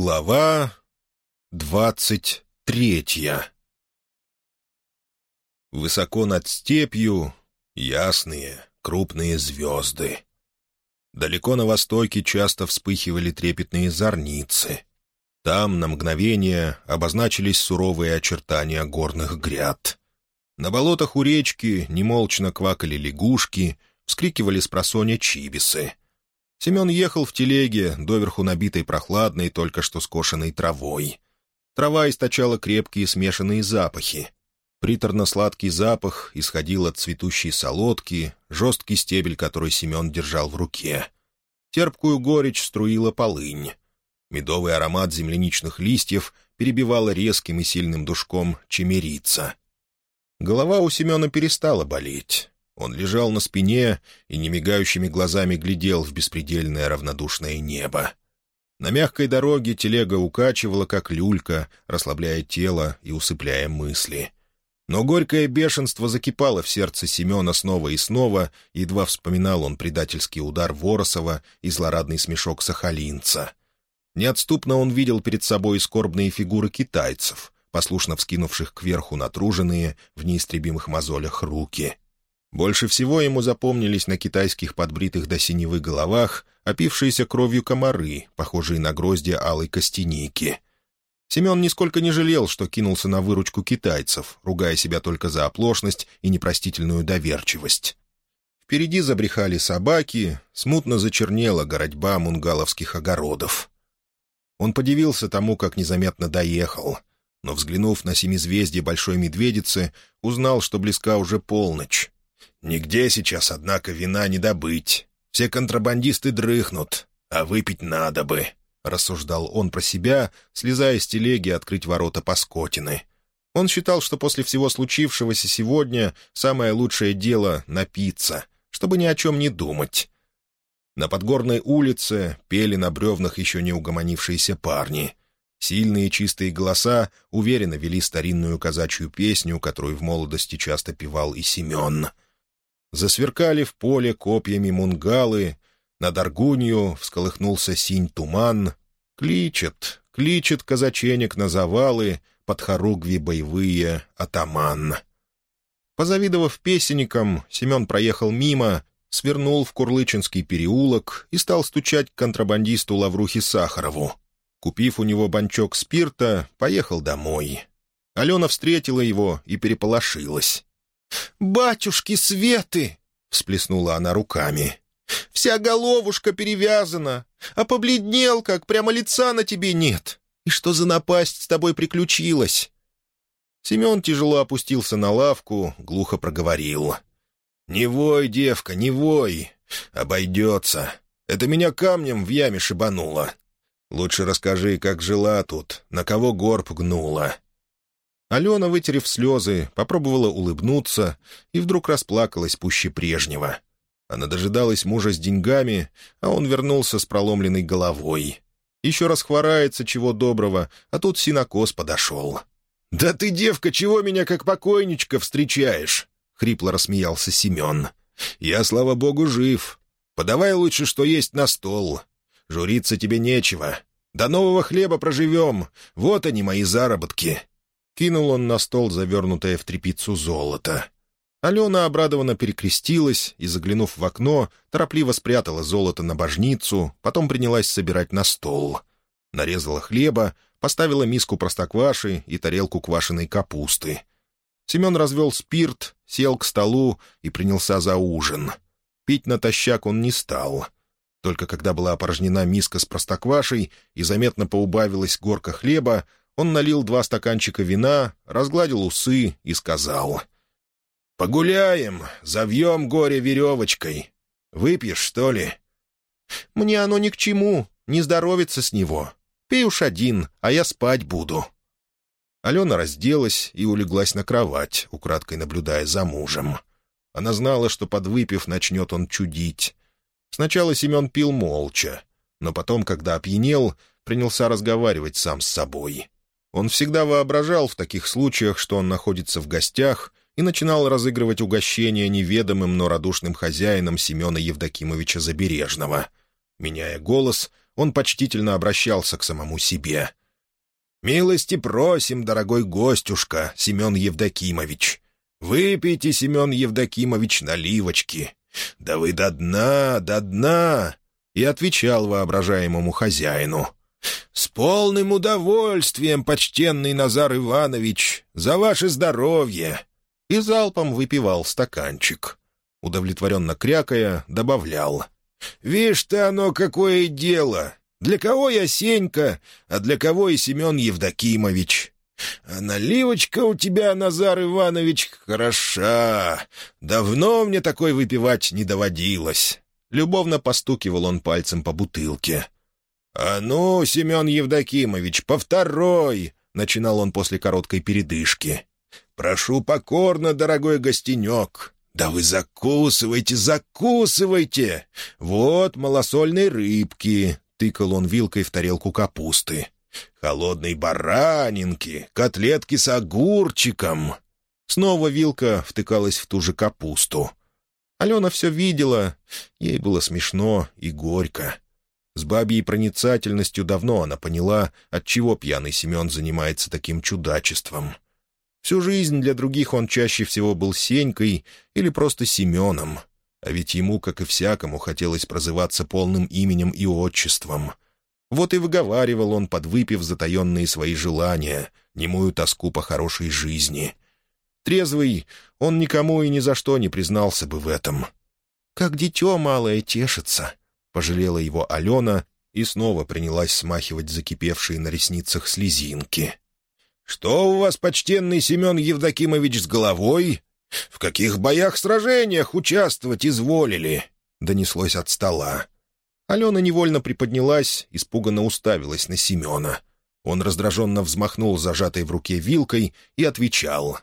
Глава двадцать третья Высоко над степью ясные, крупные звезды. Далеко на востоке часто вспыхивали трепетные зорницы. Там на мгновение обозначились суровые очертания горных гряд. На болотах у речки немолчно квакали лягушки, вскрикивали с просоня чибисы — Семен ехал в телеге, доверху набитой прохладной, только что скошенной травой. Трава источала крепкие смешанные запахи. Приторно-сладкий запах исходил от цветущей солодки, жесткий стебель, который Семен держал в руке. Терпкую горечь струила полынь. Медовый аромат земляничных листьев перебивала резким и сильным душком чемерица. Голова у Семена перестала болеть. Он лежал на спине и немигающими глазами глядел в беспредельное равнодушное небо. На мягкой дороге телега укачивала, как люлька, расслабляя тело и усыпляя мысли. Но горькое бешенство закипало в сердце Семена снова и снова, едва вспоминал он предательский удар Воросова и злорадный смешок сахалинца. Неотступно он видел перед собой скорбные фигуры китайцев, послушно вскинувших кверху натруженные в неистребимых мозолях руки — больше всего ему запомнились на китайских подбритых до синевы головах опившиеся кровью комары, похожие на гроздья алой костяники. Семен нисколько не жалел, что кинулся на выручку китайцев, ругая себя только за оплошность и непростительную доверчивость. Впереди забрехали собаки, смутно зачернела городьба мунгаловских огородов. Он подивился тому, как незаметно доехал, но, взглянув на семизвездие Большой Медведицы, узнал, что близка уже полночь. Нигде сейчас, однако, вина не добыть. Все контрабандисты дрыхнут, а выпить надо бы», — рассуждал он про себя, слезая с телеги открыть ворота Паскотины. Он считал, что после всего случившегося сегодня самое лучшее дело — напиться, чтобы ни о чем не думать. На Подгорной улице пели на бревнах еще не угомонившиеся парни. Сильные чистые голоса уверенно вели старинную казачью песню, которую в молодости часто певал и Семен — Засверкали в поле копьями мунгалы, над Аргунью всколыхнулся синь туман. Кличет, кличет казаченек на завалы, под хоругви боевые атаман. Позавидовав песенникам, Семен проехал мимо, свернул в Курлычинский переулок и стал стучать к контрабандисту Лаврухе Сахарову. Купив у него банчок спирта, поехал домой. Алена встретила его и переполошилась. «Батюшки Светы!» — всплеснула она руками. «Вся головушка перевязана, а побледнел, как прямо лица на тебе нет. И что за напасть с тобой приключилась?» Семен тяжело опустился на лавку, глухо проговорил. «Не вой, девка, не вой. Обойдется. Это меня камнем в яме шибануло. Лучше расскажи, как жила тут, на кого горб гнула. Алена, вытерев слезы, попробовала улыбнуться и вдруг расплакалась пуще прежнего. Она дожидалась мужа с деньгами, а он вернулся с проломленной головой. Еще раз хворается, чего доброго, а тут синокос подошел. «Да ты, девка, чего меня как покойничка встречаешь?» — хрипло рассмеялся Семен. «Я, слава богу, жив. Подавай лучше, что есть на стол. Журиться тебе нечего. До нового хлеба проживем. Вот они, мои заработки. Кинул он на стол завернутое в тряпицу золото. Алена обрадованно перекрестилась и, заглянув в окно, торопливо спрятала золото на божницу, потом принялась собирать на стол. Нарезала хлеба, поставила миску простокваши и тарелку квашеной капусты. Семен развел спирт, сел к столу и принялся за ужин. Пить натощак он не стал. Только когда была опорожнена миска с простоквашей и заметно поубавилась горка хлеба, он налил два стаканчика вина, разгладил усы и сказал. «Погуляем, завьем горе веревочкой. Выпьешь, что ли?» «Мне оно ни к чему, не здоровится с него. Пей уж один, а я спать буду». Алена разделась и улеглась на кровать, украдкой наблюдая за мужем. Она знала, что, подвыпив, начнет он чудить. Сначала Семен пил молча, но потом, когда опьянел, принялся разговаривать сам с собой. Он всегда воображал в таких случаях, что он находится в гостях, и начинал разыгрывать угощение неведомым, но радушным хозяином Семена Евдокимовича Забережного. Меняя голос, он почтительно обращался к самому себе. «Милости просим, дорогой гостюшка, Семен Евдокимович. Выпейте, Семен Евдокимович, наливочки. Да вы до дна, до дна!» И отвечал воображаемому хозяину. «С полным удовольствием, почтенный Назар Иванович, за ваше здоровье!» И залпом выпивал стаканчик. Удовлетворенно крякая, добавлял. «Вишь ты оно, какое дело! Для кого я Сенька, а для кого и Семен Евдокимович? А наливочка у тебя, Назар Иванович, хороша. Давно мне такой выпивать не доводилось». Любовно постукивал он пальцем по бутылке. «А ну, Семен Евдокимович, по второй!» — начинал он после короткой передышки. «Прошу покорно, дорогой гостенек. Да вы закусывайте, закусывайте! Вот малосольной рыбки!» — тыкал он вилкой в тарелку капусты. «Холодной баранинки, котлетки с огурчиком!» Снова вилка втыкалась в ту же капусту. Алена все видела, ей было смешно и горько. С бабьей проницательностью давно она поняла, отчего пьяный Семен занимается таким чудачеством. Всю жизнь для других он чаще всего был Сенькой или просто Семеном, а ведь ему, как и всякому, хотелось прозываться полным именем и отчеством. Вот и выговаривал он, подвыпив затаенные свои желания, немую тоску по хорошей жизни. Трезвый, он никому и ни за что не признался бы в этом. «Как дитё малое тешится», — пожалела его Алена и снова принялась смахивать закипевшие на ресницах слезинки. «Что у вас, почтенный Семен Евдокимович, с головой? В каких боях-сражениях участвовать изволили?» — донеслось от стола. Алена невольно приподнялась, испуганно уставилась на Семена. Он раздраженно взмахнул зажатой в руке вилкой и отвечал.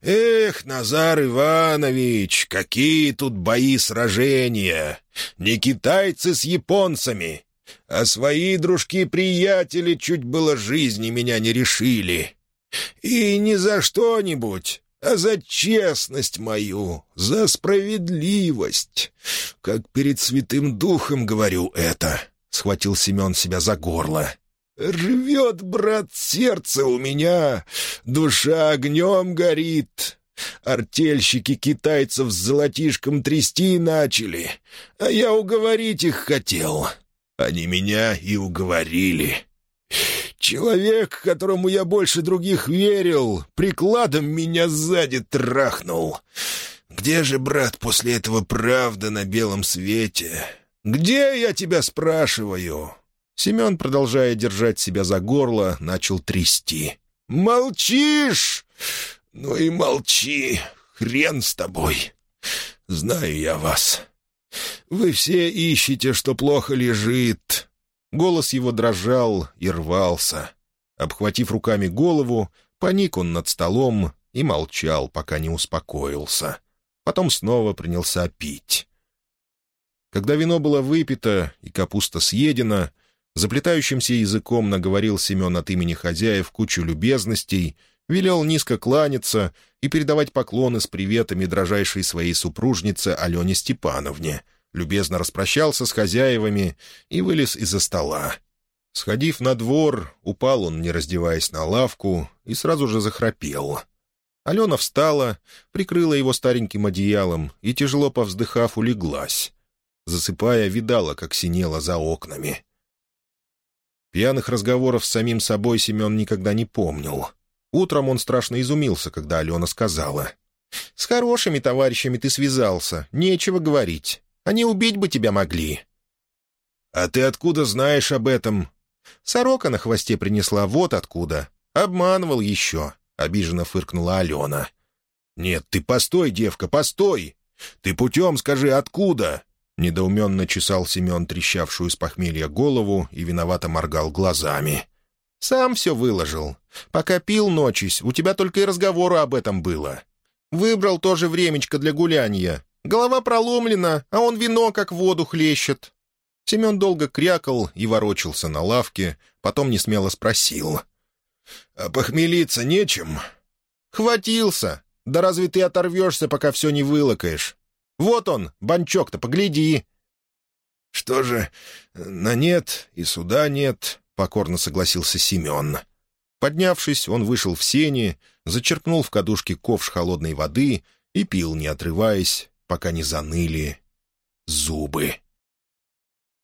«Эх, Назар Иванович, какие тут бои-сражения! Не китайцы с японцами, а свои дружки-приятели чуть было жизни меня не решили. И не за что-нибудь, а за честность мою, за справедливость. Как перед Святым Духом говорю это», — схватил Семен себя за горло. Рвет, брат, сердце у меня, душа огнем горит. Артельщики китайцев с золотишком трясти начали, а я уговорить их хотел. Они меня и уговорили. Человек, которому я больше других верил, прикладом меня сзади трахнул. Где же, брат, после этого правда на белом свете? Где, я тебя спрашиваю?» Семен, продолжая держать себя за горло, начал трясти. «Молчишь? Ну и молчи. Хрен с тобой. Знаю я вас. Вы все ищете, что плохо лежит». Голос его дрожал и рвался. Обхватив руками голову, поник он над столом и молчал, пока не успокоился. Потом снова принялся пить. Когда вино было выпито и капуста съедена, Заплетающимся языком наговорил Семен от имени хозяев кучу любезностей, велел низко кланяться и передавать поклоны с приветами дрожайшей своей супружнице Алене Степановне, любезно распрощался с хозяевами и вылез из-за стола. Сходив на двор, упал он, не раздеваясь на лавку, и сразу же захрапел. Алена встала, прикрыла его стареньким одеялом и, тяжело повздыхав, улеглась. Засыпая, видала, как синело за окнами. Пьяных разговоров с самим собой Семен никогда не помнил. Утром он страшно изумился, когда Алена сказала. «С хорошими товарищами ты связался, нечего говорить. Они убить бы тебя могли». «А ты откуда знаешь об этом?» «Сорока на хвосте принесла, вот откуда. Обманывал еще», — обиженно фыркнула Алена. «Нет, ты постой, девка, постой! Ты путем скажи, откуда?» Недоуменно чесал Семен трещавшую с похмелья голову и виновато моргал глазами. «Сам все выложил. Пока пил ночись, у тебя только и разговора об этом было. Выбрал тоже времечко для гуляния. Голова проломлена, а он вино как воду хлещет». Семен долго крякал и ворочался на лавке, потом несмело спросил. «А похмелиться нечем?» «Хватился. Да разве ты оторвешься, пока все не вылокаешь? Вот он, банчок-то, погляди!» «Что же, на нет и суда нет», — покорно согласился Семен. Поднявшись, он вышел в сени, зачерпнул в кадушке ковш холодной воды и пил, не отрываясь, пока не заныли зубы.